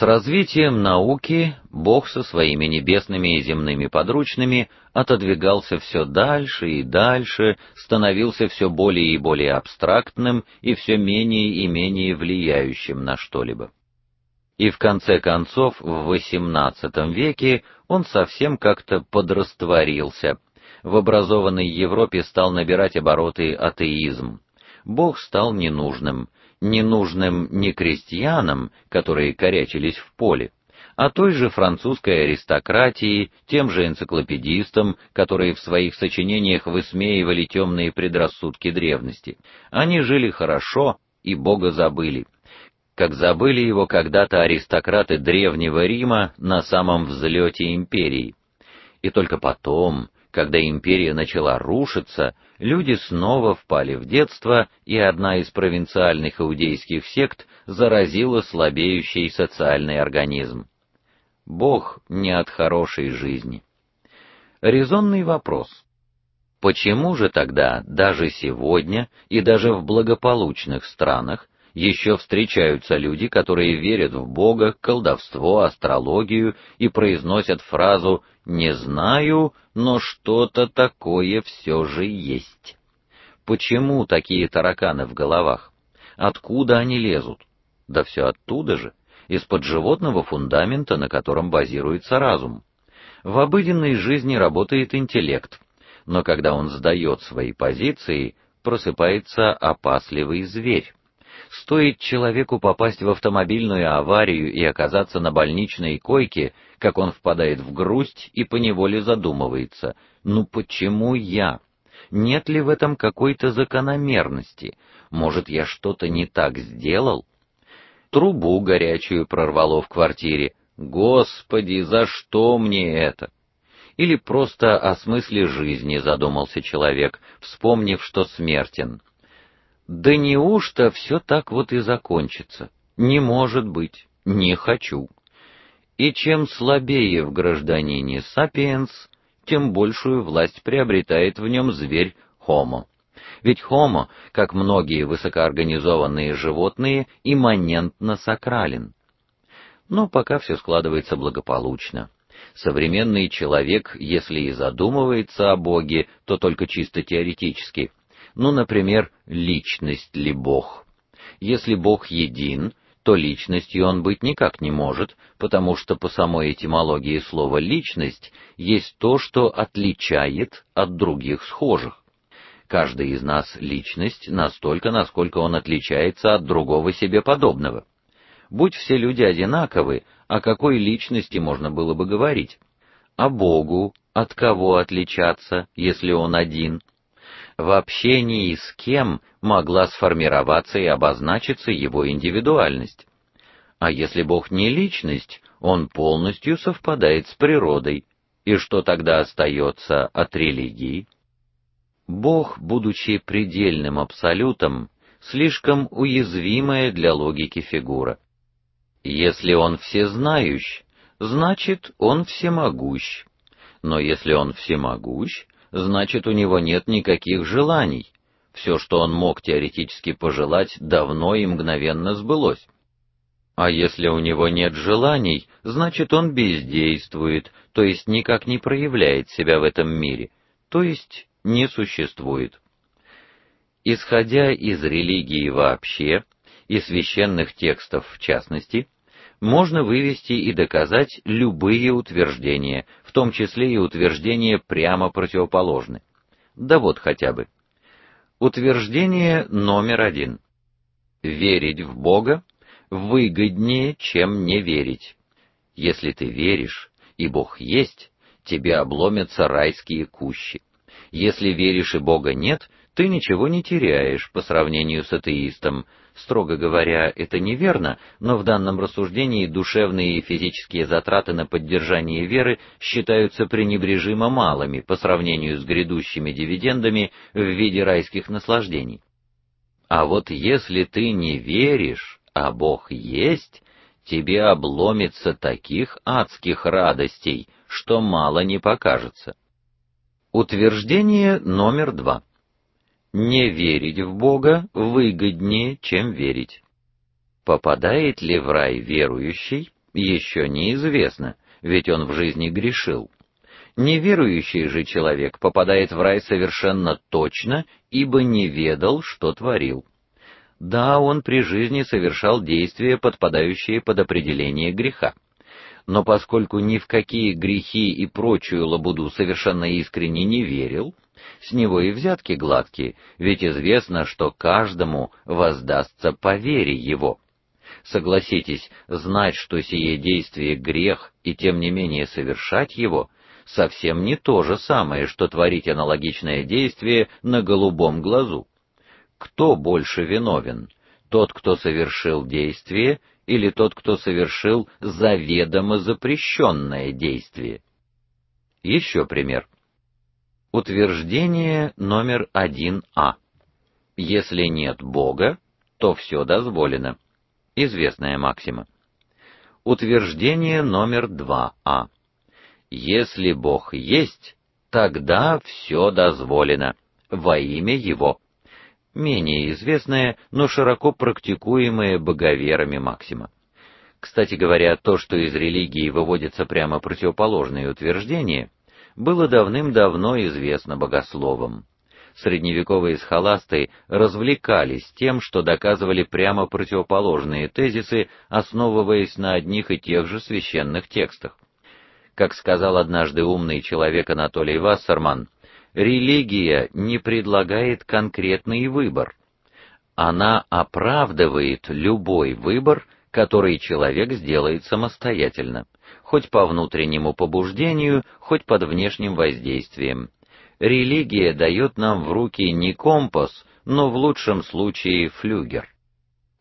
С развитием науки Бог со своими небесными и земными подручными отодвигался все дальше и дальше, становился все более и более абстрактным и все менее и менее влияющим на что-либо. И в конце концов, в XVIII веке он совсем как-то подрастворился. В образованной Европе стал набирать обороты атеизм. Бог стал ненужным, ненужным не крестьянам, которые корячились в поле, а той же французской аристократии, тем же энциклопедистам, которые в своих сочинениях высмеивали темные предрассудки древности. Они жили хорошо и Бога забыли, как забыли его когда-то аристократы древнего Рима на самом взлете империи. И только потом, когда империя начала рушиться, люди снова впали в детство, и одна из провинциальных иудейских сект заразила слабеющий социальный организм. Бог не от хорошей жизни. Резонный вопрос. Почему же тогда даже сегодня и даже в благополучных странах еще встречаются люди, которые верят в Бога, колдовство, астрологию и произносят фразу «не знаю, но что-то такое все же есть». Почему такие тараканы в головах? Откуда они лезут? Да все оттуда же, из-под животного фундамента, на котором базируется разум. В обыденной жизни работает интеллект, но когда он сдает свои позиции, просыпается опасливый зверь. Стоит человеку попасть в автомобильную аварию и оказаться на больничной койке, как он впадает в грусть и поневоле задумывается: "Ну почему я? Нет ли в этом какой-то закономерности? Может, я что-то не так сделал?" Трубу горячую прорвало в квартире. Господи, за что мне это? Или просто о смысле жизни задумался человек, вспомнив, что смертен. Да неужто все так вот и закончится? Не может быть, не хочу. И чем слабее в гражданине сапиенс, тем большую власть приобретает в нем зверь Homo. Ведь Homo, как многие высокоорганизованные животные, имманентно сакрален. Но пока все складывается благополучно. Современный человек, если и задумывается о Боге, то только чисто теоретически, ну, например, личность ли Бог? Если Бог един, то личностью он быть никак не может, потому что по самой этимологии слова личность есть то, что отличает от других схожих. Каждый из нас личность настолько, насколько он отличается от другого себе подобного. Будь все люди одинаковы, о какой личности можно было бы говорить? А Богу от кого отличаться, если он один? В общении с кем могла сформироваться и обозначиться его индивидуальность. А если Бог не личность, он полностью совпадает с природой. И что тогда остается от религии? Бог, будучи предельным абсолютом, слишком уязвимая для логики фигура. Если он всезнающий, значит, он всемогущ. Но если он всемогущ, значит, у него нет никаких желаний. Все, что он мог теоретически пожелать, давно и мгновенно сбылось. А если у него нет желаний, значит, он бездействует, то есть никак не проявляет себя в этом мире, то есть не существует. Исходя из религии вообще и священных текстов в частности, можно вывести и доказать любые утверждения, в том числе и утверждения прямо противоположные. Да вот хотя бы. Утверждение номер один. Верить в Бога выгоднее, чем не верить. Если ты веришь, и Бог есть, тебе обломятся райские кущи. Если веришь и Бога нет, ты ничего не теряешь по сравнению с атеистом, Строго говоря, это неверно, но в данном рассуждении душевные и физические затраты на поддержание веры считаются пренебрежимо малыми по сравнению с грядущими дивидендами в виде райских наслаждений. А вот если ты не веришь, а Бог есть, тебе обломится таких адских радостей, что мало не покажется. Утверждение номер два. Не верить в Бога выгоднее, чем верить. Попадает ли в рай верующий, Еще неизвестно, ведь он в жизни грешил. Неверующий же человек попадает в рай совершенно точно, ибо не ведал, что творил. Да, он при жизни совершал действия, подпадающие под определение греха. Но поскольку ни в какие грехи и прочую лабуду совершенно искренне не верил, с него и взятки гладкие, ведь известно, что каждому воздастся по вере его. Согласитесь, знать, что сие действие грех, и тем не менее совершать его, совсем не то же самое, что творить аналогичное действие на голубом глазу. Кто больше виновен? Тот, кто совершил действие, или тот, кто совершил заведомо запрещенное действие? Еще пример. Утверждение номер 1А. Если нет Бога, то все дозволено. Известная максима. Утверждение номер 2А. Если Бог есть, тогда все дозволено во имя его. Менее известная, но широко практикуемая боговерами максима. Кстати говоря, то, что из религии выводится прямо противоположное утверждение, было давным-давно известно богословам. Средневековые схоласты развлекались тем, что доказывали прямо противоположные тезисы, основываясь на одних и тех же священных текстах. Как сказал однажды умный человек Анатолий Вассерман, религия не предлагает конкретный выбор. Она оправдывает любой выбор, который человек сделает самостоятельно, хоть по внутреннему побуждению, хоть под внешним воздействием. Религия дает нам в руки не компас, но в лучшем случае флюгер.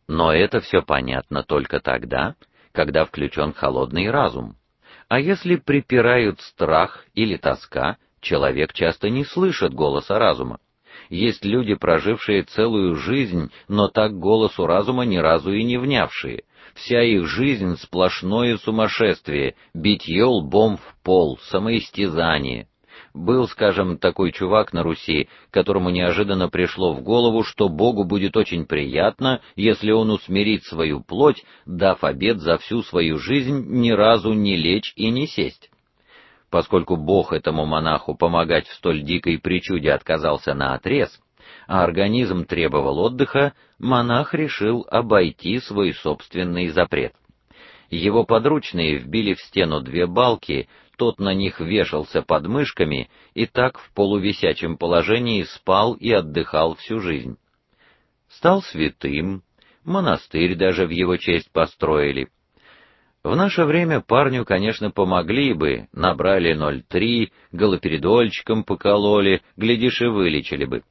Но это все понятно только тогда, когда включен холодный разум. А если припирают страх или тоска, человек часто не слышит голоса разума. Есть люди, прожившие целую жизнь, но так голосу разума ни разу и не внявшие. Вся их жизнь сплошное сумасшествие, битье лбом в пол, самоистязание. Был, скажем, такой чувак на Руси, которому неожиданно пришло в голову, что Богу будет очень приятно, если он усмирит свою плоть, дав обет за всю свою жизнь ни разу не лечь и не сесть. Поскольку Бог этому монаху помогать в столь дикой причуде отказался на отрез, а организм требовал отдыха, монах решил обойти свой собственный запрет. Его подручные вбили в стену две балки, тот на них вешался под мышками и так в полувисячем положении спал и отдыхал всю жизнь. Стал святым, монастырь даже в его честь построили. В наше время парню, конечно, помогли бы, набрали 0,3, галоперидольчиком покололи, глядишь и вылечили бы.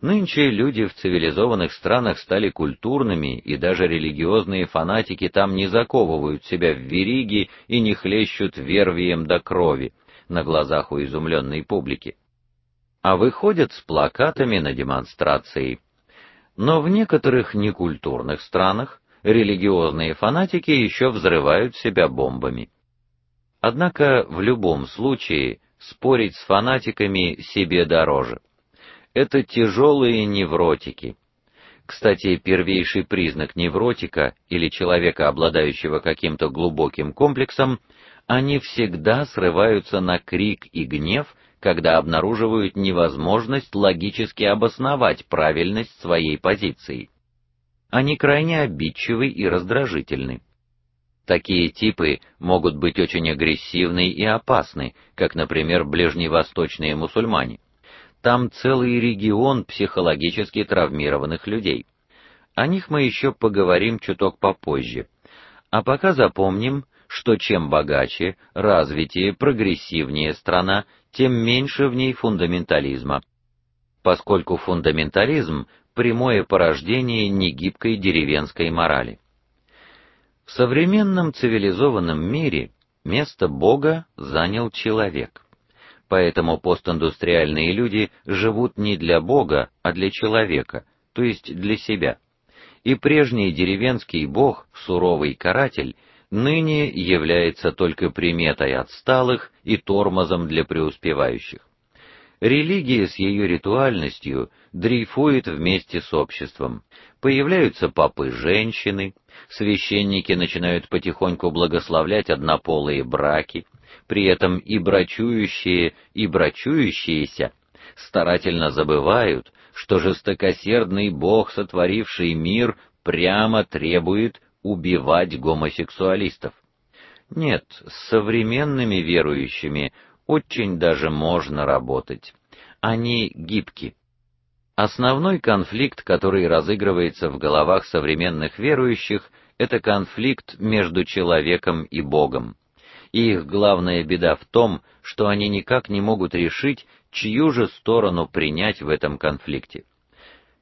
Нынче люди в цивилизованных странах стали культурными, и даже религиозные фанатики там не заковывают себя в вериги и не хлещут вервием до крови на глазах у изумленной публики, а выходят с плакатами на демонстрации. Но в некоторых некультурных странах религиозные фанатики еще взрывают себя бомбами. Однако в любом случае спорить с фанатиками себе дороже это тяжелые невротики. Кстати, первейший признак невротика или человека, обладающего каким-то глубоким комплексом, они всегда срываются на крик и гнев, когда обнаруживают невозможность логически обосновать правильность своей позиции. Они крайне обидчивы и раздражительны. Такие типы могут быть очень агрессивны и опасны, как, например, ближневосточные мусульмане. Там целый регион психологически травмированных людей. О них мы еще поговорим чуток попозже. А пока запомним, что чем богаче, развитее, прогрессивнее страна, тем меньше в ней фундаментализма. Поскольку фундаментализм прямое порождение негибкой деревенской морали. В современном цивилизованном мире место Бога занял человек. Поэтому постиндустриальные люди живут не для Бога, а для человека, то есть для себя. И прежний деревенский бог, суровый каратель, ныне является только приметой отсталых и тормозом для преуспевающих. Религия с ее ритуальностью дрейфует вместе с обществом. Появляются попы-женщины, священники начинают потихоньку благословлять однополые браки, при этом и брачующие, и брачующиеся старательно забывают, что жестокосердный Бог, сотворивший мир, прямо требует убивать гомосексуалистов. Нет, с современными верующими очень даже можно работать. Они гибки. Основной конфликт, который разыгрывается в головах современных верующих, это конфликт между человеком и Богом. И их главная беда в том, что они никак не могут решить, чью же сторону принять в этом конфликте.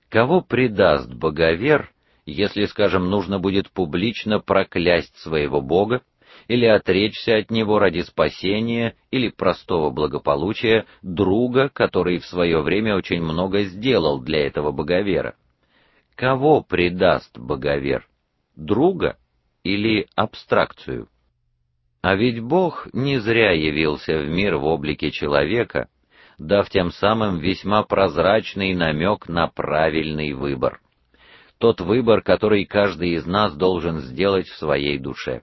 Кого предаст боговер, если, скажем, нужно будет публично проклясть своего бога, или отречься от него ради спасения или простого благополучия друга, который в свое время очень много сделал для этого боговера. Кого предаст боговер? Друга или абстракцию? А ведь Бог не зря явился в мир в облике человека, дав тем самым весьма прозрачный намек на правильный выбор. Тот выбор, который каждый из нас должен сделать в своей душе.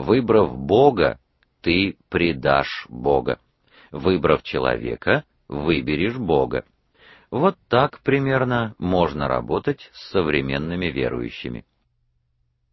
Выбрав Бога, ты предашь Бога. Выбрав человека, выберешь Бога. Вот так примерно можно работать с современными верующими.